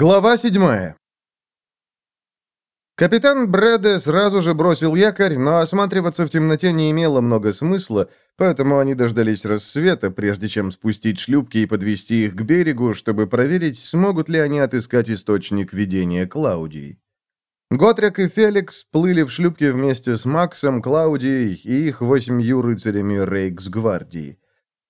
Глава 7 Капитан Брэде сразу же бросил якорь, но осматриваться в темноте не имело много смысла, поэтому они дождались рассвета, прежде чем спустить шлюпки и подвести их к берегу, чтобы проверить, смогут ли они отыскать источник видения Клаудии. Готрик и Феликс плыли в шлюпке вместе с Максом, Клаудией и их восемью рыцарями Рейкс-гвардии.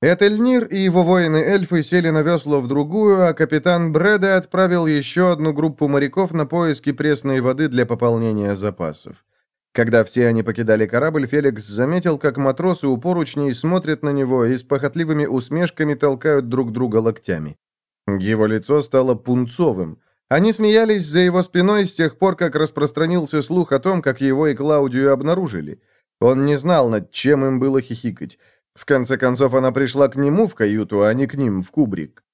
Этельнир и его воины-эльфы сели на весло в другую, а капитан Брэде отправил еще одну группу моряков на поиски пресной воды для пополнения запасов. Когда все они покидали корабль, Феликс заметил, как матросы у поручней смотрят на него и с похотливыми усмешками толкают друг друга локтями. Его лицо стало пунцовым. Они смеялись за его спиной с тех пор, как распространился слух о том, как его и Клаудию обнаружили. Он не знал, над чем им было хихикать. В конце концов, она пришла к нему в каюту, а не к ним в кубрик.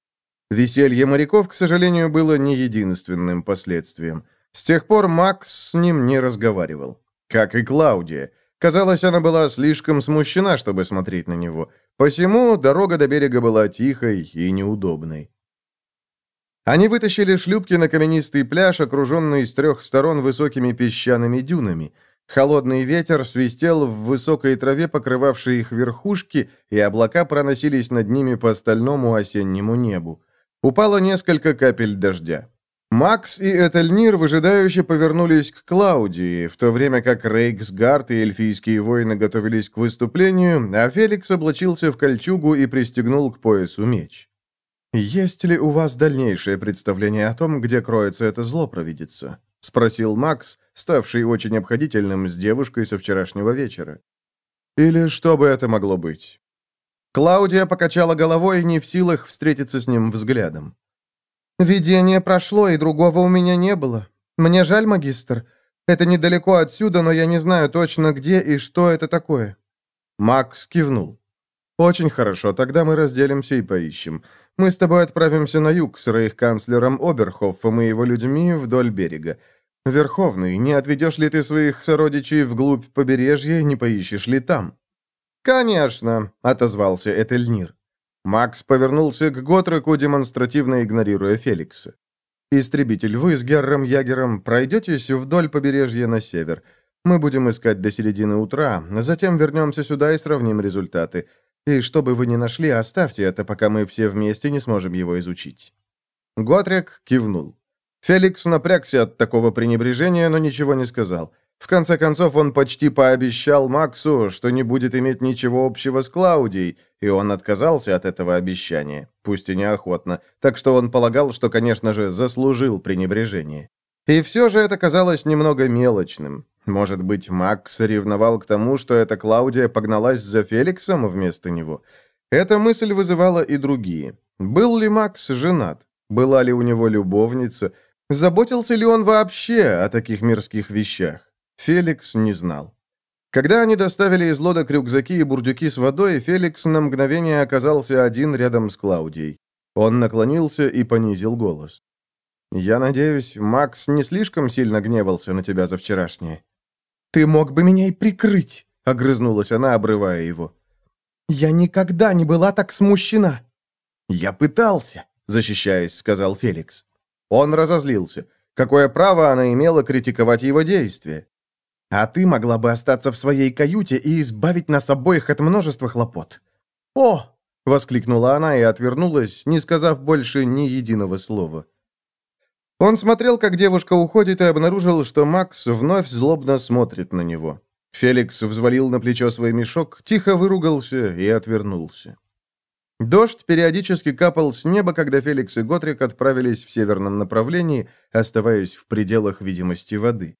Веселье моряков, к сожалению, было не единственным последствием. С тех пор Макс с ним не разговаривал. Как и Клаудия. Казалось, она была слишком смущена, чтобы смотреть на него. Посему дорога до берега была тихой и неудобной. Они вытащили шлюпки на каменистый пляж, окруженный с трех сторон высокими песчаными дюнами – Холодный ветер свистел в высокой траве, покрывавшей их верхушки, и облака проносились над ними по стальному осеннему небу. Упало несколько капель дождя. Макс и Этельнир выжидающе повернулись к Клаудии, в то время как Рейксгард и эльфийские воины готовились к выступлению, а Феликс облачился в кольчугу и пристегнул к поясу меч. «Есть ли у вас дальнейшее представление о том, где кроется это зло провидится?» — спросил Макс, ставший очень обходительным с девушкой со вчерашнего вечера. «Или что бы это могло быть?» Клаудия покачала головой, не в силах встретиться с ним взглядом. «Видение прошло, и другого у меня не было. Мне жаль, магистр. Это недалеко отсюда, но я не знаю точно, где и что это такое». Макс кивнул. «Очень хорошо, тогда мы разделимся и поищем. Мы с тобой отправимся на юг с рейх-канцлером Оберхоффом и его людьми вдоль берега. Верховный, не отведешь ли ты своих сородичей вглубь побережья, не поищешь ли там?» «Конечно», — отозвался Этельнир. Макс повернулся к Готреку, демонстративно игнорируя Феликса. «Истребитель, вы с Герром Ягером пройдетесь вдоль побережья на север. Мы будем искать до середины утра, затем вернемся сюда и сравним результаты. И что бы вы ни нашли, оставьте это, пока мы все вместе не сможем его изучить». Готрек кивнул. Феликс напрягся от такого пренебрежения, но ничего не сказал. В конце концов, он почти пообещал Максу, что не будет иметь ничего общего с Клаудией, и он отказался от этого обещания, пусть и неохотно, так что он полагал, что, конечно же, заслужил пренебрежение. И все же это казалось немного мелочным. Может быть, Макс ревновал к тому, что эта Клаудия погналась за Феликсом вместо него. Эта мысль вызывала и другие. Был ли Макс женат? Была ли у него любовница? Заботился ли он вообще о таких мирских вещах? Феликс не знал. Когда они доставили из лодок рюкзаки и бурдюки с водой, Феликс на мгновение оказался один рядом с Клаудией. Он наклонился и понизил голос. «Я надеюсь, Макс не слишком сильно гневался на тебя за вчерашнее?» «Ты мог бы меня и прикрыть!» — огрызнулась она, обрывая его. «Я никогда не была так смущена!» «Я пытался!» — защищаясь, сказал Феликс. Он разозлился. Какое право она имела критиковать его действия? «А ты могла бы остаться в своей каюте и избавить нас обоих от множества хлопот!» «О!» — воскликнула она и отвернулась, не сказав больше ни единого слова. Он смотрел, как девушка уходит, и обнаружил, что Макс вновь злобно смотрит на него. Феликс взвалил на плечо свой мешок, тихо выругался и отвернулся. Дождь периодически капал с неба, когда Феликс и Готрик отправились в северном направлении, оставаясь в пределах видимости воды.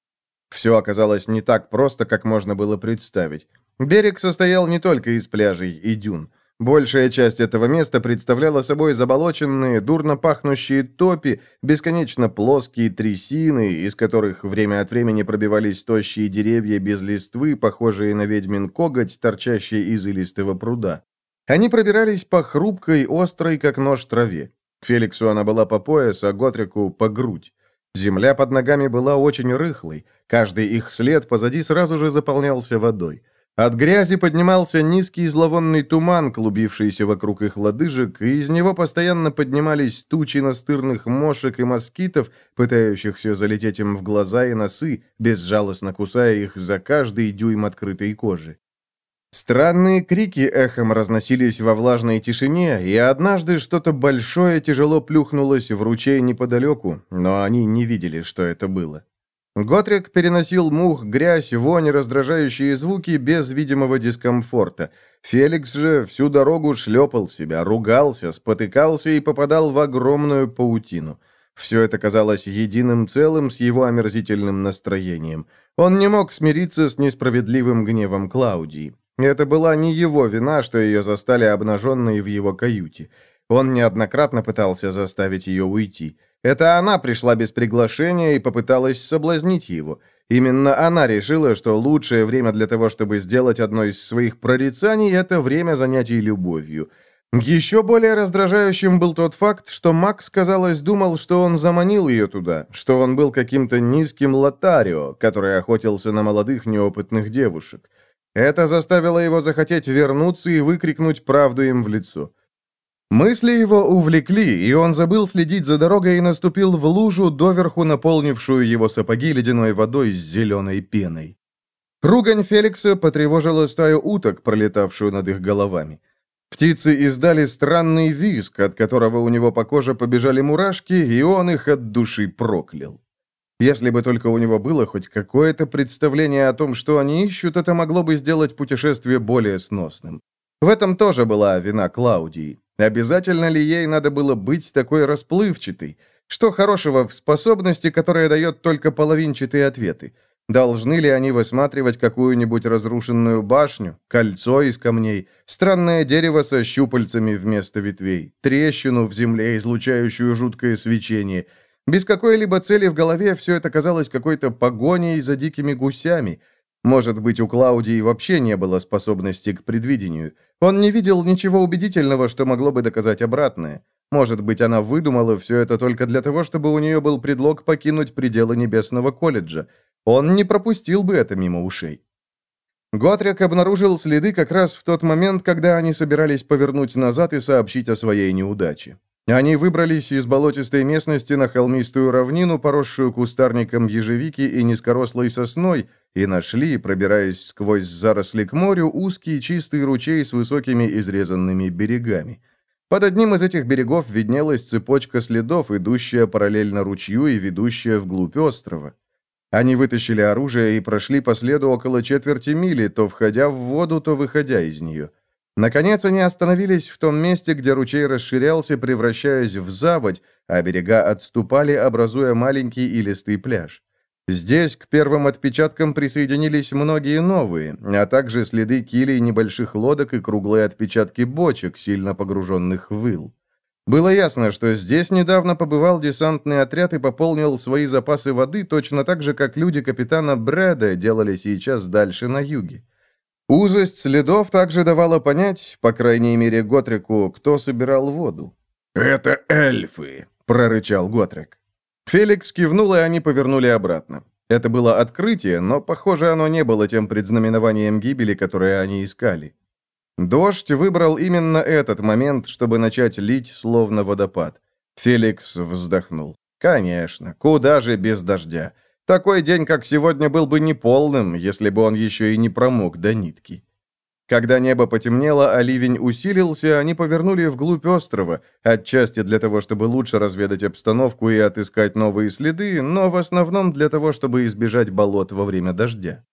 Все оказалось не так просто, как можно было представить. Берег состоял не только из пляжей и дюн. Большая часть этого места представляла собой заболоченные, дурно пахнущие топи, бесконечно плоские трясины, из которых время от времени пробивались тощие деревья без листвы, похожие на ведьмин коготь, торчащие из илистого пруда. Они пробирались по хрупкой, острой, как нож, траве. К Феликсу она была по пояс, а Готрику — по грудь. Земля под ногами была очень рыхлой, каждый их след позади сразу же заполнялся водой. От грязи поднимался низкий зловонный туман, клубившийся вокруг их лодыжек, и из него постоянно поднимались тучи настырных мошек и москитов, пытающихся залететь им в глаза и носы, безжалостно кусая их за каждый дюйм открытой кожи. Странные крики эхом разносились во влажной тишине, и однажды что-то большое тяжело плюхнулось в ручей неподалеку, но они не видели, что это было. Готрик переносил мух, грязь, вонь, раздражающие звуки без видимого дискомфорта. Феликс же всю дорогу шлепал себя, ругался, спотыкался и попадал в огромную паутину. Все это казалось единым целым с его омерзительным настроением. Он не мог смириться с несправедливым гневом Клаудии. Это была не его вина, что ее застали обнаженной в его каюте. Он неоднократно пытался заставить ее уйти. Это она пришла без приглашения и попыталась соблазнить его. Именно она решила, что лучшее время для того, чтобы сделать одно из своих прорицаний, это время занятий любовью. Еще более раздражающим был тот факт, что Макс, казалось, думал, что он заманил ее туда, что он был каким-то низким лотарио, который охотился на молодых неопытных девушек. Это заставило его захотеть вернуться и выкрикнуть правду им в лицо. Мысли его увлекли, и он забыл следить за дорогой и наступил в лужу, доверху наполнившую его сапоги ледяной водой с зеленой пеной. Ругань Феликса потревожила стаю уток, пролетавшую над их головами. Птицы издали странный визг, от которого у него по коже побежали мурашки, и он их от души проклял. Если бы только у него было хоть какое-то представление о том, что они ищут, это могло бы сделать путешествие более сносным. В этом тоже была вина Клаудии. Обязательно ли ей надо было быть такой расплывчатой? Что хорошего в способности, которая дает только половинчатые ответы? Должны ли они высматривать какую-нибудь разрушенную башню, кольцо из камней, странное дерево со щупальцами вместо ветвей, трещину в земле, излучающую жуткое свечение? Без какой-либо цели в голове все это казалось какой-то погоней за дикими гусями – может быть, у Клаудии вообще не было способности к предвидению. Он не видел ничего убедительного, что могло бы доказать обратное. Может быть, она выдумала все это только для того, чтобы у нее был предлог покинуть пределы Небесного колледжа. Он не пропустил бы это мимо ушей. Готрик обнаружил следы как раз в тот момент, когда они собирались повернуть назад и сообщить о своей неудаче. Они выбрались из болотистой местности на холмистую равнину, поросшую кустарником ежевики и низкорослой сосной, и нашли, пробираясь сквозь заросли к морю, узкий чистый ручей с высокими изрезанными берегами. Под одним из этих берегов виднелась цепочка следов, идущая параллельно ручью и ведущая вглубь острова. Они вытащили оружие и прошли по следу около четверти мили, то входя в воду, то выходя из нее. Наконец они остановились в том месте, где ручей расширялся, превращаясь в заводь, а берега отступали, образуя маленький илистый пляж. Здесь к первым отпечаткам присоединились многие новые, а также следы килей небольших лодок и круглые отпечатки бочек, сильно погруженных в ил. Было ясно, что здесь недавно побывал десантный отряд и пополнил свои запасы воды точно так же, как люди капитана Брэда делали сейчас дальше на юге. Узость следов также давала понять, по крайней мере Готрику, кто собирал воду. «Это эльфы», — прорычал Готрик. Феликс кивнул, и они повернули обратно. Это было открытие, но, похоже, оно не было тем предзнаменованием гибели, которое они искали. Дождь выбрал именно этот момент, чтобы начать лить, словно водопад. Феликс вздохнул. «Конечно, куда же без дождя? Такой день, как сегодня, был бы неполным, если бы он еще и не промок до нитки. Когда небо потемнело, а ливень усилился, они повернули вглубь острова, отчасти для того, чтобы лучше разведать обстановку и отыскать новые следы, но в основном для того, чтобы избежать болот во время дождя.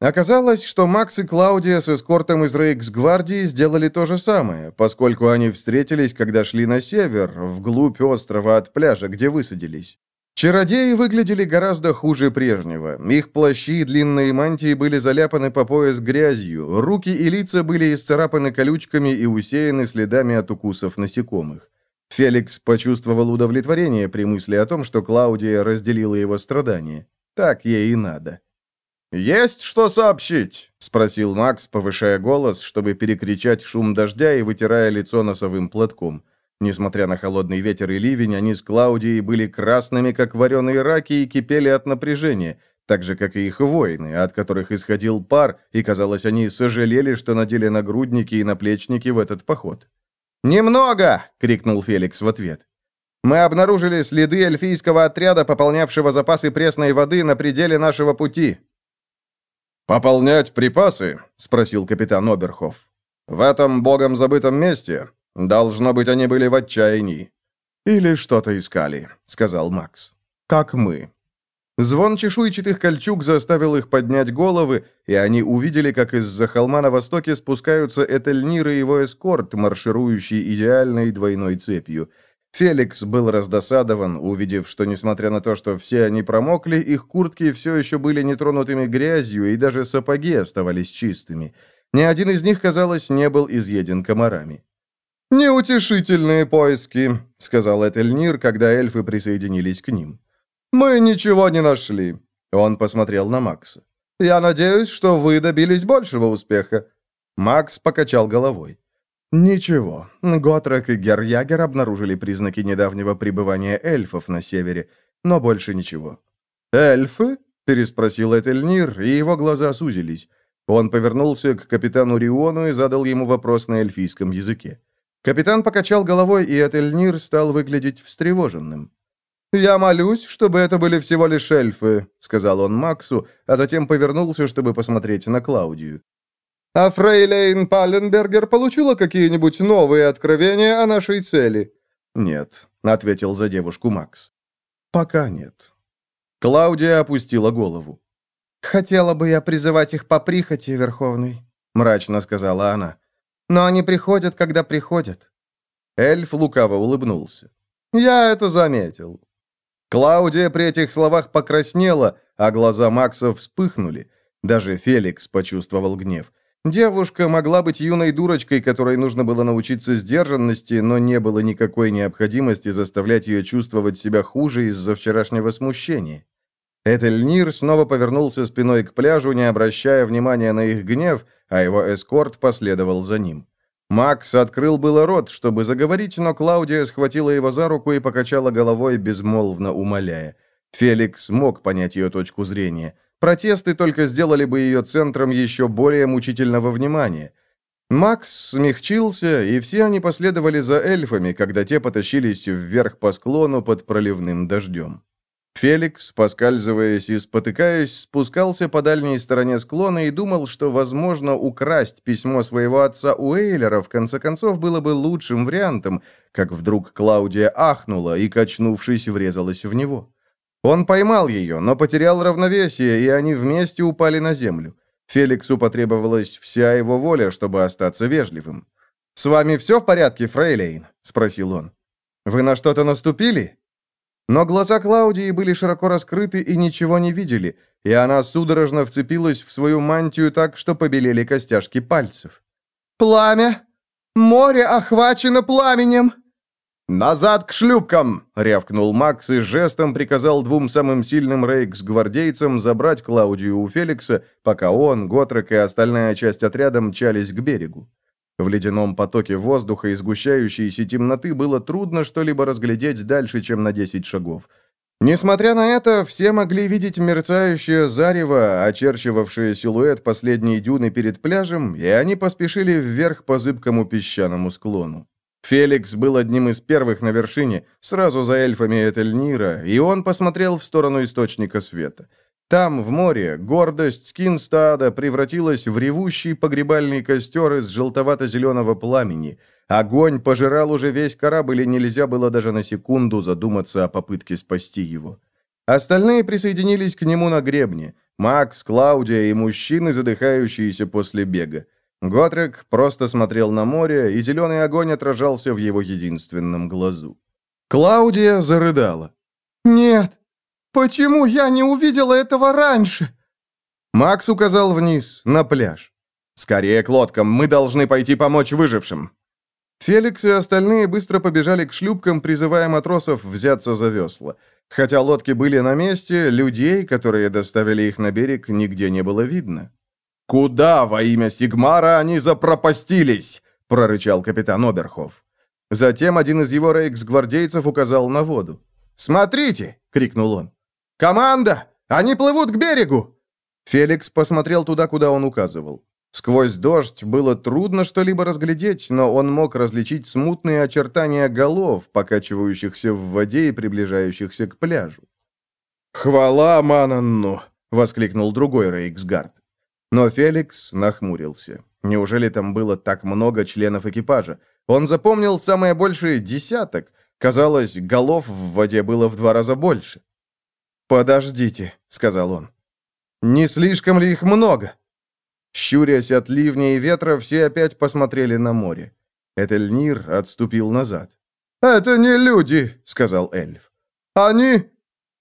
Оказалось, что Макс и Клаудия с эскортом из Рейкс-гвардии сделали то же самое, поскольку они встретились, когда шли на север, вглубь острова от пляжа, где высадились. Чародеи выглядели гораздо хуже прежнего. Их плащи и длинные мантии были заляпаны по пояс грязью, руки и лица были исцарапаны колючками и усеяны следами от укусов насекомых. Феликс почувствовал удовлетворение при мысли о том, что Клаудия разделила его страдания. Так ей и надо. «Есть что сообщить?» — спросил Макс, повышая голос, чтобы перекричать шум дождя и вытирая лицо носовым платком. Несмотря на холодный ветер и ливень, они с Клаудией были красными, как вареные раки, и кипели от напряжения. так же, как и их воины, от которых исходил пар, и, казалось, они сожалели, что надели нагрудники и наплечники в этот поход. «Немного!» — крикнул Феликс в ответ. «Мы обнаружили следы эльфийского отряда, пополнявшего запасы пресной воды на пределе нашего пути». «Пополнять припасы?» — спросил капитан Оберхоф. «В этом богом забытом месте? Должно быть, они были в отчаянии». «Или что-то искали», — сказал Макс. «Как мы». Звон чешуйчатых кольчуг заставил их поднять головы, и они увидели, как из-за холма на востоке спускаются Этельнир и его эскорт, марширующий идеальной двойной цепью. Феликс был раздосадован, увидев, что, несмотря на то, что все они промокли, их куртки все еще были нетронутыми грязью, и даже сапоги оставались чистыми. Ни один из них, казалось, не был изъеден комарами. «Неутешительные поиски», — сказал Этельнир, когда эльфы присоединились к ним. «Мы ничего не нашли», — он посмотрел на Макса. «Я надеюсь, что вы добились большего успеха». Макс покачал головой. «Ничего. Готрек и Герьягер обнаружили признаки недавнего пребывания эльфов на севере, но больше ничего». «Эльфы?» — переспросил Этельнир, и его глаза сузились. Он повернулся к капитану Риону и задал ему вопрос на эльфийском языке. Капитан покачал головой, и Этельнир стал выглядеть встревоженным. «Я молюсь, чтобы это были всего лишь эльфы», — сказал он Максу, а затем повернулся, чтобы посмотреть на Клаудию. «А Фрейлейн Палленбергер получила какие-нибудь новые откровения о нашей цели?» «Нет», — ответил за девушку Макс. «Пока нет». Клаудия опустила голову. «Хотела бы я призывать их по прихоти, Верховный», — мрачно сказала она. «Но они приходят, когда приходят». Эльф лукаво улыбнулся. «Я это заметил. Клаудия при этих словах покраснела, а глаза Макса вспыхнули. Даже Феликс почувствовал гнев. Девушка могла быть юной дурочкой, которой нужно было научиться сдержанности, но не было никакой необходимости заставлять ее чувствовать себя хуже из-за вчерашнего смущения. Этельнир снова повернулся спиной к пляжу, не обращая внимания на их гнев, а его эскорт последовал за ним. Макс открыл было рот, чтобы заговорить, но Клаудия схватила его за руку и покачала головой, безмолвно умоляя. Феликс мог понять ее точку зрения. Протесты только сделали бы ее центром еще более мучительного внимания. Макс смягчился, и все они последовали за эльфами, когда те потащились вверх по склону под проливным дождем. Феликс, поскальзываясь и спотыкаясь, спускался по дальней стороне склона и думал, что, возможно, украсть письмо своего отца у Эйлера в конце концов было бы лучшим вариантом, как вдруг Клаудия ахнула и, качнувшись, врезалась в него. Он поймал ее, но потерял равновесие, и они вместе упали на землю. Феликсу потребовалась вся его воля, чтобы остаться вежливым. «С вами все в порядке, Фрейлейн?» — спросил он. «Вы на что-то наступили?» Но глаза Клаудии были широко раскрыты и ничего не видели, и она судорожно вцепилась в свою мантию так, что побелели костяшки пальцев. «Пламя! Море охвачено пламенем!» «Назад к шлюпкам!» — рявкнул Макс и жестом приказал двум самым сильным рейкс-гвардейцам забрать Клаудию у Феликса, пока он, Готрек и остальная часть отряда мчались к берегу. В ледяном потоке воздуха и сгущающейся темноты было трудно что-либо разглядеть дальше, чем на 10 шагов. Несмотря на это, все могли видеть мерцающее зарево, очерчивавшее силуэт последней дюны перед пляжем, и они поспешили вверх по зыбкому песчаному склону. Феликс был одним из первых на вершине, сразу за эльфами Этельнира, и он посмотрел в сторону источника света. Там, в море, гордость Скинстада превратилась в ревущий погребальный костер из желтовато-зеленого пламени. Огонь пожирал уже весь корабль, и нельзя было даже на секунду задуматься о попытке спасти его. Остальные присоединились к нему на гребне. Макс, Клаудия и мужчины, задыхающиеся после бега. Готрек просто смотрел на море, и зеленый огонь отражался в его единственном глазу. Клаудия зарыдала. «Нет, Почему я не увидела этого раньше?» Макс указал вниз, на пляж. «Скорее к лодкам, мы должны пойти помочь выжившим». Феликс и остальные быстро побежали к шлюпкам, призывая матросов взяться за весла. Хотя лодки были на месте, людей, которые доставили их на берег, нигде не было видно. «Куда во имя Сигмара они запропастились?» — прорычал капитан Оберхоф. Затем один из его рейкс-гвардейцев указал на воду. «Смотрите!» — крикнул он. «Команда! Они плывут к берегу!» Феликс посмотрел туда, куда он указывал. Сквозь дождь было трудно что-либо разглядеть, но он мог различить смутные очертания голов, покачивающихся в воде и приближающихся к пляжу. «Хвала Мананну!» — воскликнул другой Рейксгард. Но Феликс нахмурился. Неужели там было так много членов экипажа? Он запомнил самое большее десяток. Казалось, голов в воде было в два раза больше. «Подождите», — сказал он. «Не слишком ли их много?» Щурясь от ливня и ветра, все опять посмотрели на море. Этельнир отступил назад. «Это не люди», — сказал эльф. «Они...»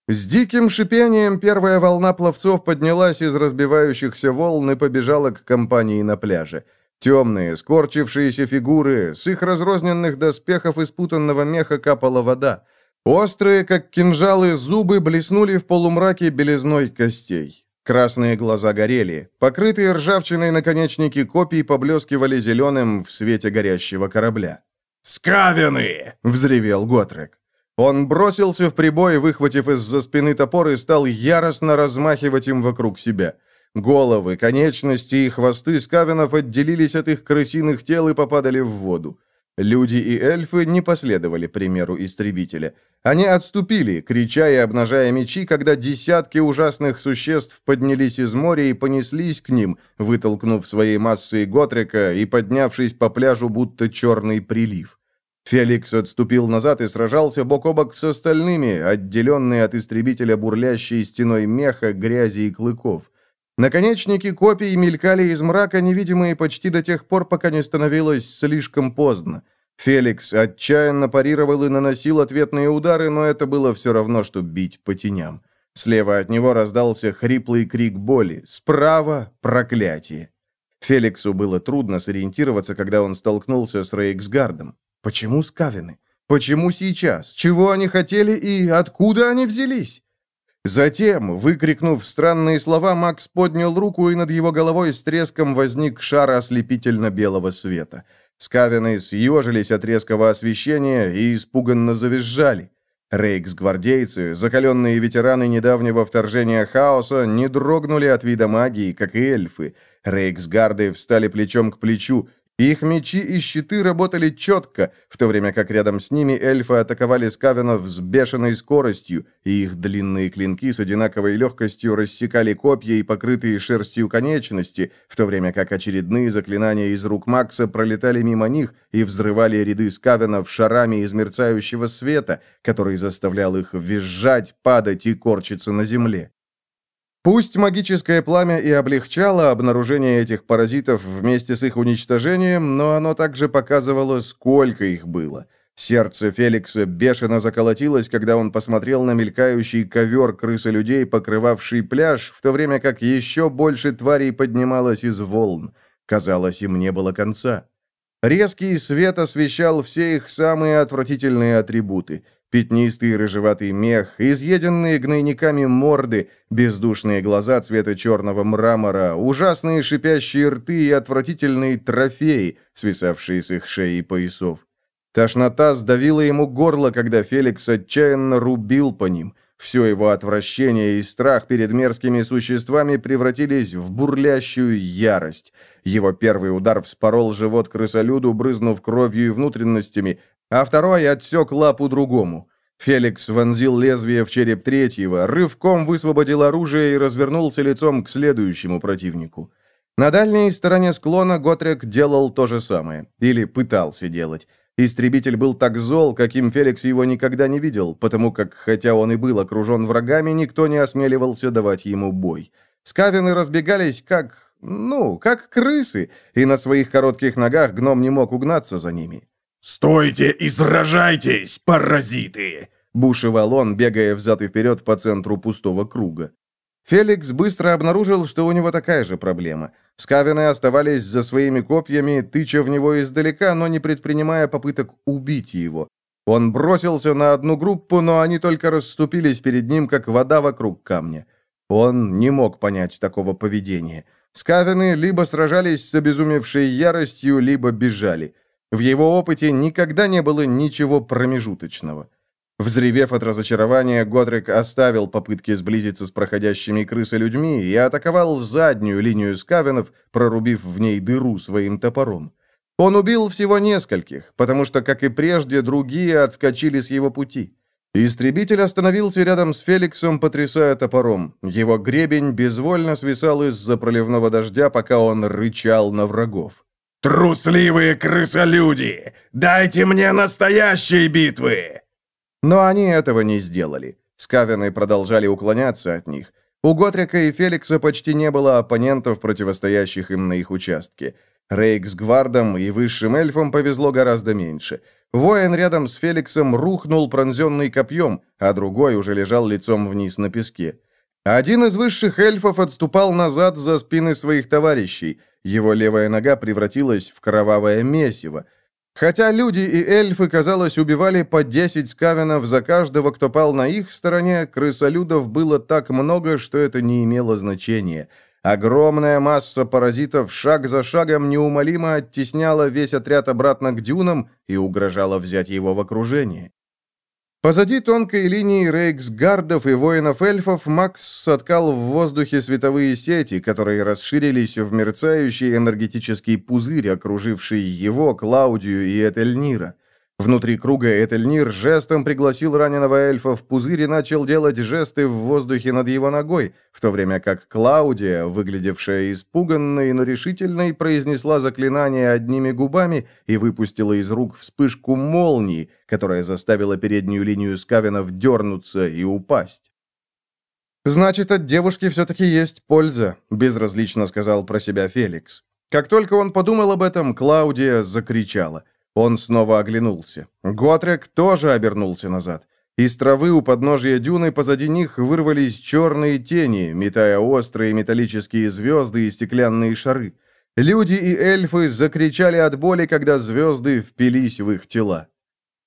С диким шипением первая волна пловцов поднялась из разбивающихся волн и побежала к компании на пляже. Темные, скорчившиеся фигуры, с их разрозненных доспехов и спутанного меха капала вода. Острые, как кинжалы, зубы блеснули в полумраке белизной костей. Красные глаза горели. Покрытые ржавчиной наконечники копий поблескивали зеленым в свете горящего корабля. «Скавины!» — взревел Готрек. Он бросился в прибой, выхватив из-за спины топор и стал яростно размахивать им вокруг себя. Головы, конечности и хвосты скавинов отделились от их крысиных тел и попадали в воду. Люди и эльфы не последовали примеру истребителя. Они отступили, крича и обнажая мечи, когда десятки ужасных существ поднялись из моря и понеслись к ним, вытолкнув своей массой Готрика и поднявшись по пляжу, будто черный прилив. Феликс отступил назад и сражался бок о бок с остальными, отделенные от истребителя бурлящей стеной меха, грязи и клыков. Наконечники копий мелькали из мрака, невидимые почти до тех пор, пока не становилось слишком поздно. Феликс отчаянно парировал и наносил ответные удары, но это было все равно, что бить по теням. Слева от него раздался хриплый крик боли, справа — проклятие. Феликсу было трудно сориентироваться, когда он столкнулся с Рейксгардом. Почему скавины? Почему сейчас? Чего они хотели и откуда они взялись? Затем, выкрикнув странные слова, Макс поднял руку, и над его головой с треском возник шар ослепительно-белого света. Скавины съежились от резкого освещения и испуганно завизжали. Рейкс-гвардейцы, закаленные ветераны недавнего вторжения хаоса, не дрогнули от вида магии, как и эльфы. Рейксгарды встали плечом к плечу, их мечи и щиты работали четко, в то время как рядом с ними эльфы атаковали скавенов с бешеной скоростью, и их длинные клинки с одинаковой легкостью рассекали копья и покрытые шерстью конечности, в то время как очередные заклинания из рук Макса пролетали мимо них и взрывали ряды скавенов шарами из мерцающего света, который заставлял их визжать, падать и корчиться на земле. Пусть магическое пламя и облегчало обнаружение этих паразитов вместе с их уничтожением, но оно также показывало, сколько их было. Сердце Феликса бешено заколотилось, когда он посмотрел на мелькающий ковер крысы-людей, покрывавший пляж, в то время как еще больше тварей поднималось из волн. Казалось, им не было конца. Резкий свет освещал все их самые отвратительные атрибуты — Пятнистый рыжеватый мех, изъеденные гнойниками морды, бездушные глаза цвета черного мрамора, ужасные шипящие рты и отвратительные трофеи, свисавшие с их шеи и поясов. Тошнота сдавила ему горло, когда Феликс отчаянно рубил по ним. Все его отвращение и страх перед мерзкими существами превратились в бурлящую ярость. Его первый удар вспорол живот крысолюду, брызнув кровью и внутренностями, а второй отсек лапу другому. Феликс вонзил лезвие в череп третьего, рывком высвободил оружие и развернулся лицом к следующему противнику. На дальней стороне склона Готрек делал то же самое, или пытался делать. Истребитель был так зол, каким Феликс его никогда не видел, потому как, хотя он и был окружен врагами, никто не осмеливался давать ему бой. Скавины разбегались как... ну, как крысы, и на своих коротких ногах гном не мог угнаться за ними. «Стойте и сражайтесь, паразиты!» бушевал он, бегая взад и вперед по центру пустого круга. Феликс быстро обнаружил, что у него такая же проблема. Скавины оставались за своими копьями, тыча в него издалека, но не предпринимая попыток убить его. Он бросился на одну группу, но они только расступились перед ним, как вода вокруг камня. Он не мог понять такого поведения. Скавины либо сражались с обезумевшей яростью, либо бежали. В его опыте никогда не было ничего промежуточного. Взревев от разочарования, Годрик оставил попытки сблизиться с проходящими крысы-людьми и атаковал заднюю линию скавенов, прорубив в ней дыру своим топором. Он убил всего нескольких, потому что, как и прежде, другие отскочили с его пути. Истребитель остановился рядом с Феликсом, потрясая топором. Его гребень безвольно свисал из-за проливного дождя, пока он рычал на врагов. «Трусливые крысолюди! Дайте мне настоящие битвы!» Но они этого не сделали. Скавины продолжали уклоняться от них. У Готрика и Феликса почти не было оппонентов, противостоящих им на их участке. Рейк с Гвардом и Высшим Эльфом повезло гораздо меньше. Воин рядом с Феликсом рухнул пронзенный копьем, а другой уже лежал лицом вниз на песке. Один из высших эльфов отступал назад за спины своих товарищей. Его левая нога превратилась в кровавое месиво. Хотя люди и эльфы, казалось, убивали по 10 скавенов за каждого, кто пал на их стороне, крысолюдов было так много, что это не имело значения – Огромная масса паразитов шаг за шагом неумолимо оттесняла весь отряд обратно к дюнам и угрожала взять его в окружение. Позади тонкой линии рейксгардов и воинов-эльфов Макс соткал в воздухе световые сети, которые расширились в мерцающий энергетический пузырь, окруживший его, Клаудию и Этельнира – Внутри круга Этельнир жестом пригласил раненого эльфа в пузырь и начал делать жесты в воздухе над его ногой, в то время как Клаудия, выглядевшая испуганной, но решительной, произнесла заклинание одними губами и выпустила из рук вспышку молнии, которая заставила переднюю линию скавенов дернуться и упасть. «Значит, от девушки все-таки есть польза», — безразлично сказал про себя Феликс. Как только он подумал об этом, Клаудия закричала — он снова оглянулся. Готрек тоже обернулся назад. Из травы у подножия дюны позади них вырвались черные тени, метая острые металлические звезды и стеклянные шары. Люди и эльфы закричали от боли, когда звезды впились в их тела.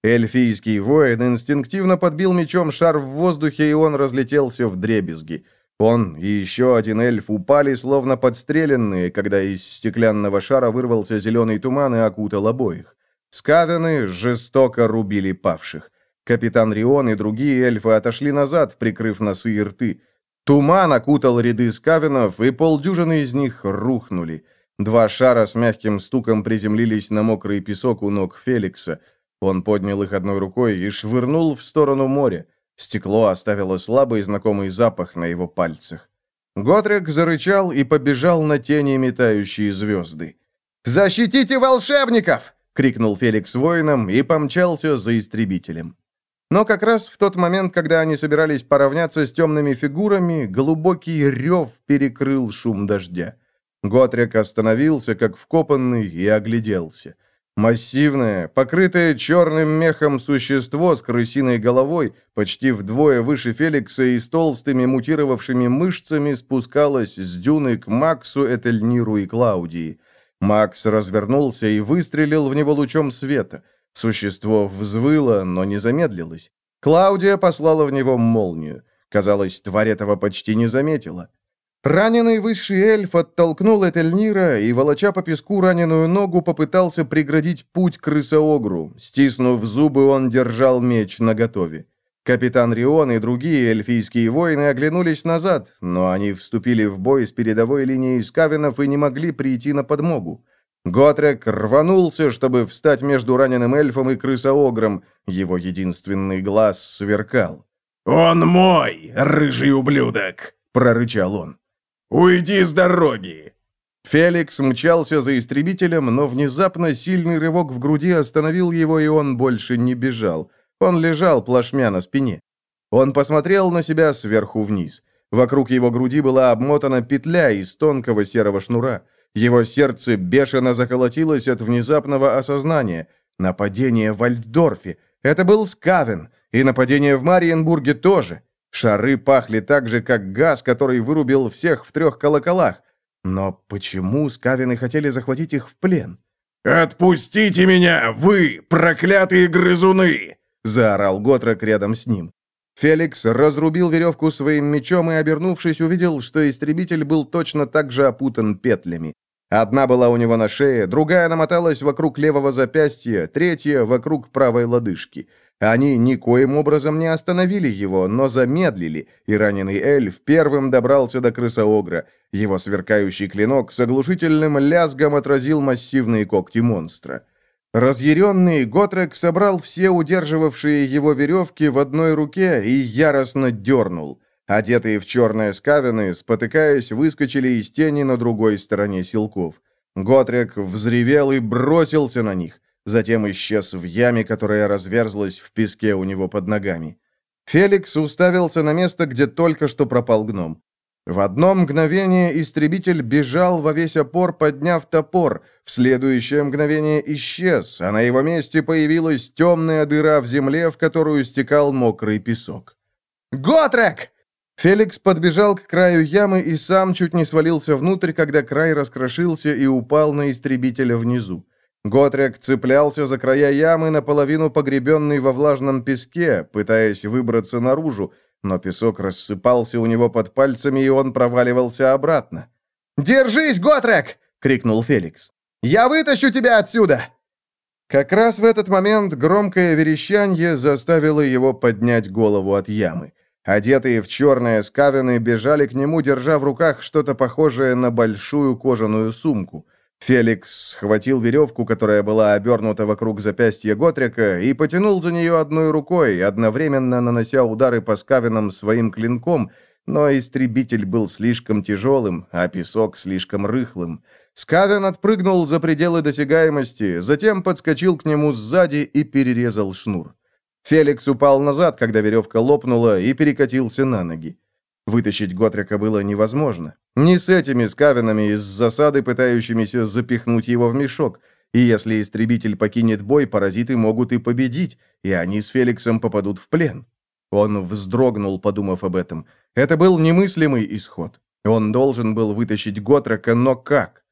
Эльфийский воин инстинктивно подбил мечом шар в воздухе, и он разлетелся в дребезги. Он и еще один эльф упали, словно подстреленные, когда из стеклянного шара вырвался зеленый туман и окутал обоих. Скавены жестоко рубили павших. Капитан Рион и другие эльфы отошли назад, прикрыв носы и рты. Туман окутал ряды скавенов, и полдюжины из них рухнули. Два шара с мягким стуком приземлились на мокрый песок у ног Феликса. Он поднял их одной рукой и швырнул в сторону моря. Стекло оставило слабый знакомый запах на его пальцах. Готрек зарычал и побежал на тени, метающие звезды. «Защитите волшебников!» — крикнул Феликс воинам и помчался за истребителем. Но как раз в тот момент, когда они собирались поравняться с темными фигурами, глубокий рев перекрыл шум дождя. Готрик остановился, как вкопанный, и огляделся. Массивное, покрытое черным мехом существо с крысиной головой, почти вдвое выше Феликса и с толстыми мутировавшими мышцами спускалось с дюны к Максу, Этельниру и Клаудии. Макс развернулся и выстрелил в него лучом света. Существо взвыло, но не замедлилось. Клаудия послала в него молнию. Казалось, тварь этого почти не заметила. Раненый высший эльф оттолкнул Этельнира и, волоча по песку раненую ногу, попытался преградить путь крысоогру. Стиснув зубы, он держал меч наготове. Капитан Рион и другие эльфийские воины оглянулись назад, но они вступили в бой с передовой линией скавинов и не могли прийти на подмогу. Готрек рванулся, чтобы встать между раненым эльфом и крысоогром. Его единственный глаз сверкал. «Он мой, рыжий ублюдок!» — прорычал он. «Уйди с дороги!» Феликс мчался за истребителем, но внезапно сильный рывок в груди остановил его, и он больше не бежал. Он лежал плашмя на спине. Он посмотрел на себя сверху вниз. Вокруг его груди была обмотана петля из тонкого серого шнура. Его сердце бешено заколотилось от внезапного осознания. Нападение в Альтдорфе. Это был Скавен. И нападение в Мариенбурге тоже. Шары пахли так же, как газ, который вырубил всех в трех колоколах. Но почему Скавины хотели захватить их в плен? «Отпустите меня, вы, проклятые грызуны!» — заорал Готрок рядом с ним. Феликс разрубил веревку своим мечом и, обернувшись, увидел, что истребитель был точно так же опутан петлями. Одна была у него на шее, другая намоталась вокруг левого запястья, третья — вокруг правой лодыжки. Они никоим образом не остановили его, но замедлили, и раненый эльф первым добрался до крысоогра. Его сверкающий клинок с оглушительным лязгом отразил массивные когти монстра. Разъяренный Готрек собрал все удерживавшие его веревки в одной руке и яростно дернул. Одетые в черные скавины, спотыкаясь, выскочили из тени на другой стороне силков. Готрек взревел и бросился на них. Затем исчез в яме, которая разверзлась в песке у него под ногами. Феликс уставился на место, где только что пропал гном. В одно мгновение истребитель бежал во весь опор, подняв топор. В следующее мгновение исчез, а на его месте появилась темная дыра в земле, в которую стекал мокрый песок. «Готрек!» Феликс подбежал к краю ямы и сам чуть не свалился внутрь, когда край раскрошился и упал на истребителя внизу. Готрек цеплялся за края ямы, наполовину погребенный во влажном песке, пытаясь выбраться наружу, но песок рассыпался у него под пальцами, и он проваливался обратно. «Держись, Готрек!» — крикнул Феликс. «Я вытащу тебя отсюда!» Как раз в этот момент громкое верещанье заставило его поднять голову от ямы. Одетые в черные скавины бежали к нему, держа в руках что-то похожее на большую кожаную сумку. Феликс схватил веревку, которая была обернута вокруг запястья Готрика, и потянул за нее одной рукой, одновременно нанося удары по скавинам своим клинком, но истребитель был слишком тяжелым, а песок слишком рыхлым. Скавин отпрыгнул за пределы досягаемости, затем подскочил к нему сзади и перерезал шнур. Феликс упал назад, когда веревка лопнула, и перекатился на ноги. Вытащить Готрика было невозможно. Не с этими скавинами из засады, пытающимися запихнуть его в мешок. И если истребитель покинет бой, паразиты могут и победить, и они с Феликсом попадут в плен. Он вздрогнул, подумав об этом. Это был немыслимый исход. Он должен был вытащить Готрака, но как?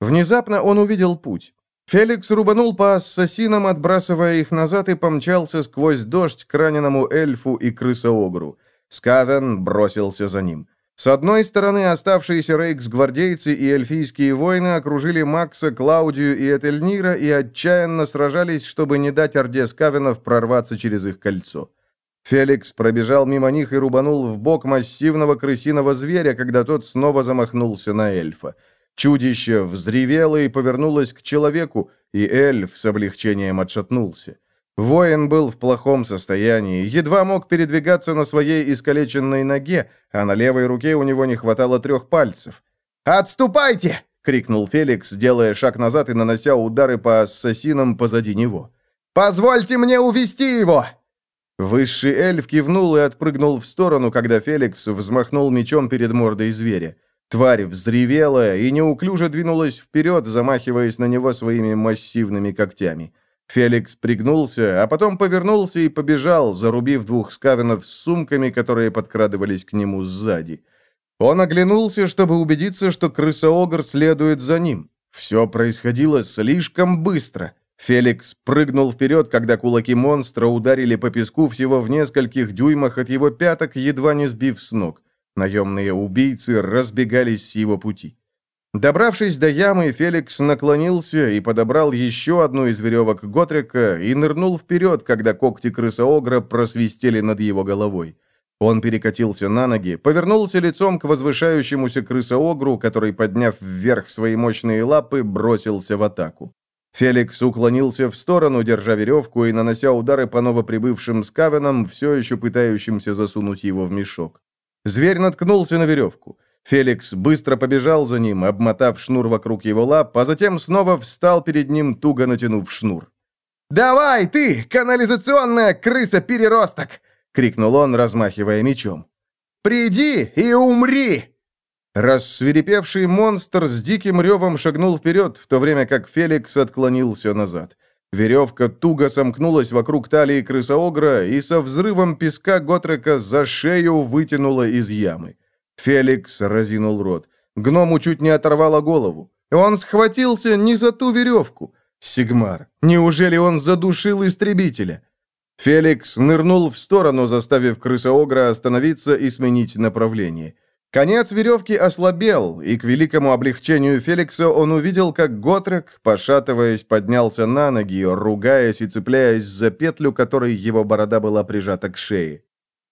Внезапно он увидел путь. Феликс рубанул по ассасинам, отбрасывая их назад, и помчался сквозь дождь к раненому эльфу и крысоогру. Скавен бросился за ним. С одной стороны, оставшиеся рейкс-гвардейцы и эльфийские воины окружили Макса, Клаудию и Этельнира и отчаянно сражались, чтобы не дать Орде Скавенов прорваться через их кольцо. Феликс пробежал мимо них и рубанул в бок массивного крысиного зверя, когда тот снова замахнулся на эльфа. Чудище взревело и повернулось к человеку, и эльф с облегчением отшатнулся. Воин был в плохом состоянии, едва мог передвигаться на своей искалеченной ноге, а на левой руке у него не хватало трех пальцев. «Отступайте!» — крикнул Феликс, делая шаг назад и нанося удары по ассасинам позади него. «Позвольте мне увести его!» Высший эльф кивнул и отпрыгнул в сторону, когда Феликс взмахнул мечом перед мордой зверя. Тварь взревела и неуклюже двинулась вперед, замахиваясь на него своими массивными когтями. Феликс пригнулся, а потом повернулся и побежал, зарубив двух скавинов с сумками, которые подкрадывались к нему сзади. Он оглянулся, чтобы убедиться, что крысоогр следует за ним. Все происходило слишком быстро. Феликс прыгнул вперед, когда кулаки монстра ударили по песку всего в нескольких дюймах от его пяток, едва не сбив с ног. Наемные убийцы разбегались с его пути. Добравшись до ямы, Феликс наклонился и подобрал еще одну из веревок Готрика и нырнул вперед, когда когти крысоогра просвистели над его головой. Он перекатился на ноги, повернулся лицом к возвышающемуся крысоогру, который, подняв вверх свои мощные лапы, бросился в атаку. Феликс уклонился в сторону, держа веревку и нанося удары по новоприбывшим скавенам, все еще пытающимся засунуть его в мешок. Зверь наткнулся на веревку. Феликс быстро побежал за ним, обмотав шнур вокруг его лап, а затем снова встал перед ним, туго натянув шнур. «Давай, ты, канализационная крыса-переросток!» — крикнул он, размахивая мечом. «Приди и умри!» Рассверепевший монстр с диким ревом шагнул вперед, в то время как Феликс отклонился назад. Веревка туго сомкнулась вокруг талии крысоогра, и со взрывом песка Готрека за шею вытянула из ямы. Феликс разинул рот. Гному чуть не оторвало голову. Он схватился не за ту веревку. Сигмар, неужели он задушил истребителя? Феликс нырнул в сторону, заставив крысоогра остановиться и сменить направление. Конец веревки ослабел, и к великому облегчению Феликса он увидел, как Готрек, пошатываясь, поднялся на ноги, ругаясь и цепляясь за петлю, которой его борода была прижата к шее.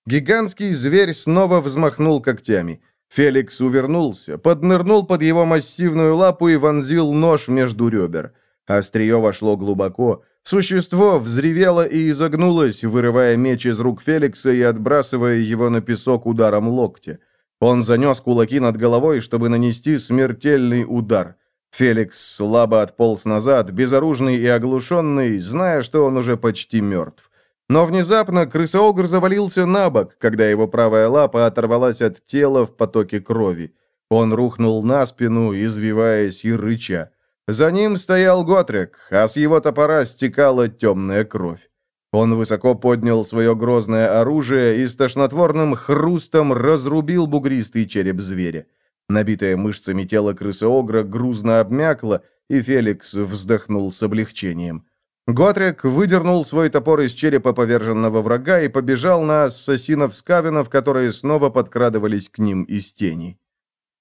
Гигантский зверь снова взмахнул когтями. Феликс увернулся, поднырнул под его массивную лапу и вонзил нож между ребер. Острие вошло глубоко. Существо взревело и изогнулось, вырывая меч из рук Феликса и отбрасывая его на песок ударом локтя. Он занес кулаки над головой, чтобы нанести смертельный удар. Феликс слабо отполз назад, безоружный и оглушенный, зная, что он уже почти мертв. Но внезапно крысоогр завалился на бок, когда его правая лапа оторвалась от тела в потоке крови. Он рухнул на спину, извиваясь и рыча. За ним стоял Готрек, а с его топора стекала темная кровь. Он высоко поднял свое грозное оружие и с тошнотворным хрустом разрубил бугристый череп зверя. Набитое мышцами тело крысы-огра грузно обмякло, и Феликс вздохнул с облегчением. Готрек выдернул свой топор из черепа поверженного врага и побежал на ассасинов-скавинов, которые снова подкрадывались к ним из тени.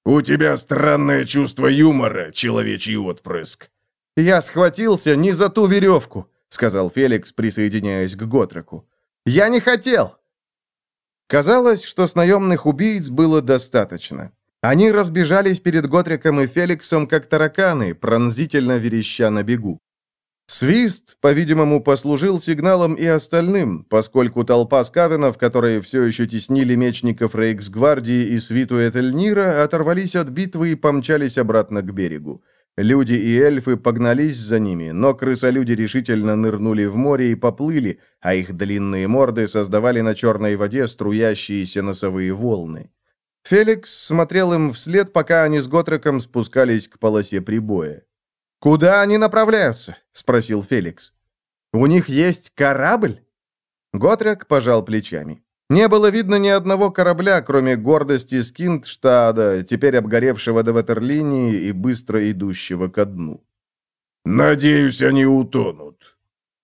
«У тебя странное чувство юмора, человечий отпрыск». «Я схватился не за ту веревку», сказал Феликс, присоединяясь к Готреку. «Я не хотел!» Казалось, что с наемных убийц было достаточно. Они разбежались перед Готриком и Феликсом, как тараканы, пронзительно вереща на бегу. Свист, по-видимому, послужил сигналом и остальным, поскольку толпа скавенов, которые все еще теснили мечников Рейксгвардии и свиту Этельнира, оторвались от битвы и помчались обратно к берегу. Люди и эльфы погнались за ними, но крысолюди решительно нырнули в море и поплыли, а их длинные морды создавали на черной воде струящиеся носовые волны. Феликс смотрел им вслед, пока они с Готреком спускались к полосе прибоя. «Куда они направляются?» — спросил Феликс. «У них есть корабль?» Готрек пожал плечами. Не было видно ни одного корабля, кроме гордости Скиндштада, теперь обгоревшего до ватерлинии и быстро идущего ко дну. «Надеюсь, они утонут».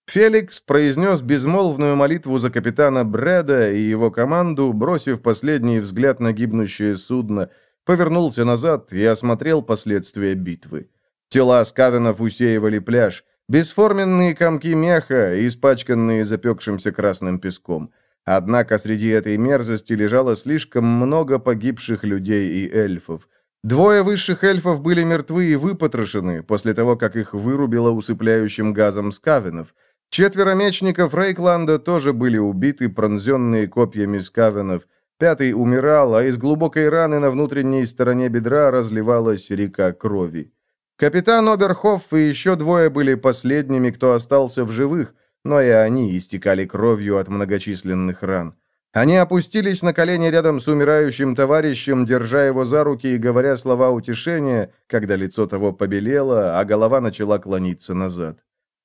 Феликс произнес безмолвную молитву за капитана Брэда и его команду, бросив последний взгляд на гибнущее судно, повернулся назад и осмотрел последствия битвы. Тела скавенов усеивали пляж, бесформенные комки меха, испачканные запекшимся красным песком. Однако среди этой мерзости лежало слишком много погибших людей и эльфов. Двое высших эльфов были мертвы и выпотрошены после того, как их вырубило усыпляющим газом скавенов. Четверо мечников Рейкланда тоже были убиты, пронзенные копьями скавенов. Пятый умирал, а из глубокой раны на внутренней стороне бедра разливалась река крови. Капитан Оберхоф и еще двое были последними, кто остался в живых, но и они истекали кровью от многочисленных ран. Они опустились на колени рядом с умирающим товарищем, держа его за руки и говоря слова утешения, когда лицо того побелело, а голова начала клониться назад.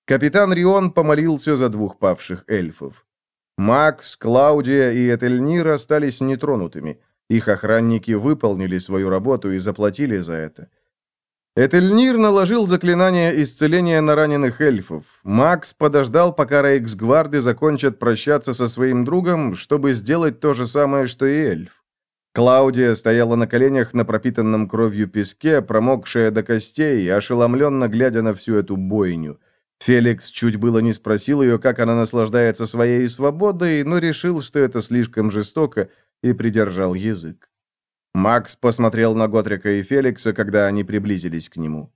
Капитан Рион помолился за двух павших эльфов. Макс, Клаудия и Этельнир остались нетронутыми. Их охранники выполнили свою работу и заплатили за это. Этельнир наложил заклинание исцеления на раненых эльфов. Макс подождал, пока рейксгварды закончат прощаться со своим другом, чтобы сделать то же самое, что и эльф. Клаудия стояла на коленях на пропитанном кровью песке, промокшая до костей, ошеломленно глядя на всю эту бойню. Феликс чуть было не спросил ее, как она наслаждается своей свободой, но решил, что это слишком жестоко, и придержал язык. Макс посмотрел на Готрика и Феликса, когда они приблизились к нему.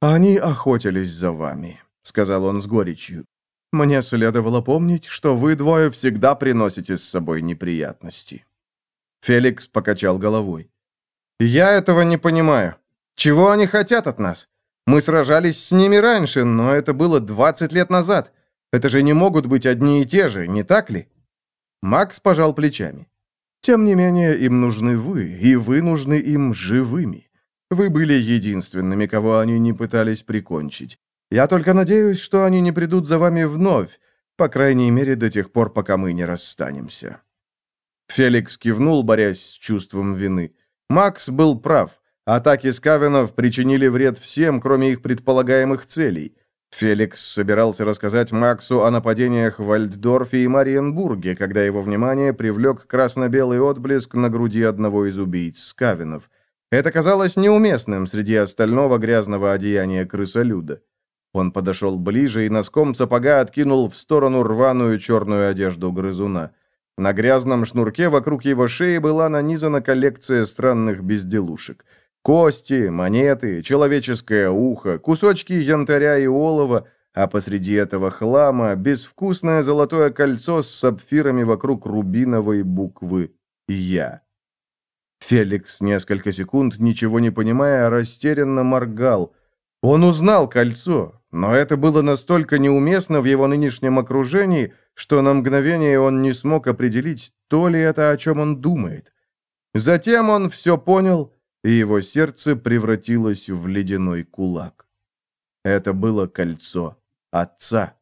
«Они охотились за вами», — сказал он с горечью. «Мне следовало помнить, что вы двое всегда приносите с собой неприятности». Феликс покачал головой. «Я этого не понимаю. Чего они хотят от нас? Мы сражались с ними раньше, но это было 20 лет назад. Это же не могут быть одни и те же, не так ли?» Макс пожал плечами. Тем не менее, им нужны вы, и вы нужны им живыми. Вы были единственными, кого они не пытались прикончить. Я только надеюсь, что они не придут за вами вновь, по крайней мере, до тех пор, пока мы не расстанемся». Феликс кивнул, борясь с чувством вины. Макс был прав. Атаки скавенов причинили вред всем, кроме их предполагаемых целей. Феликс собирался рассказать Максу о нападениях в Вальддорфе и Мариенбурге, когда его внимание привлек красно-белый отблеск на груди одного из убийц Скавинов. Это казалось неуместным среди остального грязного одеяния крысолюда. Он подошел ближе и носком сапога откинул в сторону рваную черную одежду грызуна. На грязном шнурке вокруг его шеи была нанизана коллекция странных безделушек – Кости, монеты, человеческое ухо, кусочки янтаря и олова, а посреди этого хлама безвкусное золотое кольцо с сапфирами вокруг рубиновой буквы «Я». Феликс несколько секунд, ничего не понимая, растерянно моргал. Он узнал кольцо, но это было настолько неуместно в его нынешнем окружении, что на мгновение он не смог определить, то ли это, о чем он думает. Затем он все понял и его сердце превратилось в ледяной кулак. Это было кольцо отца.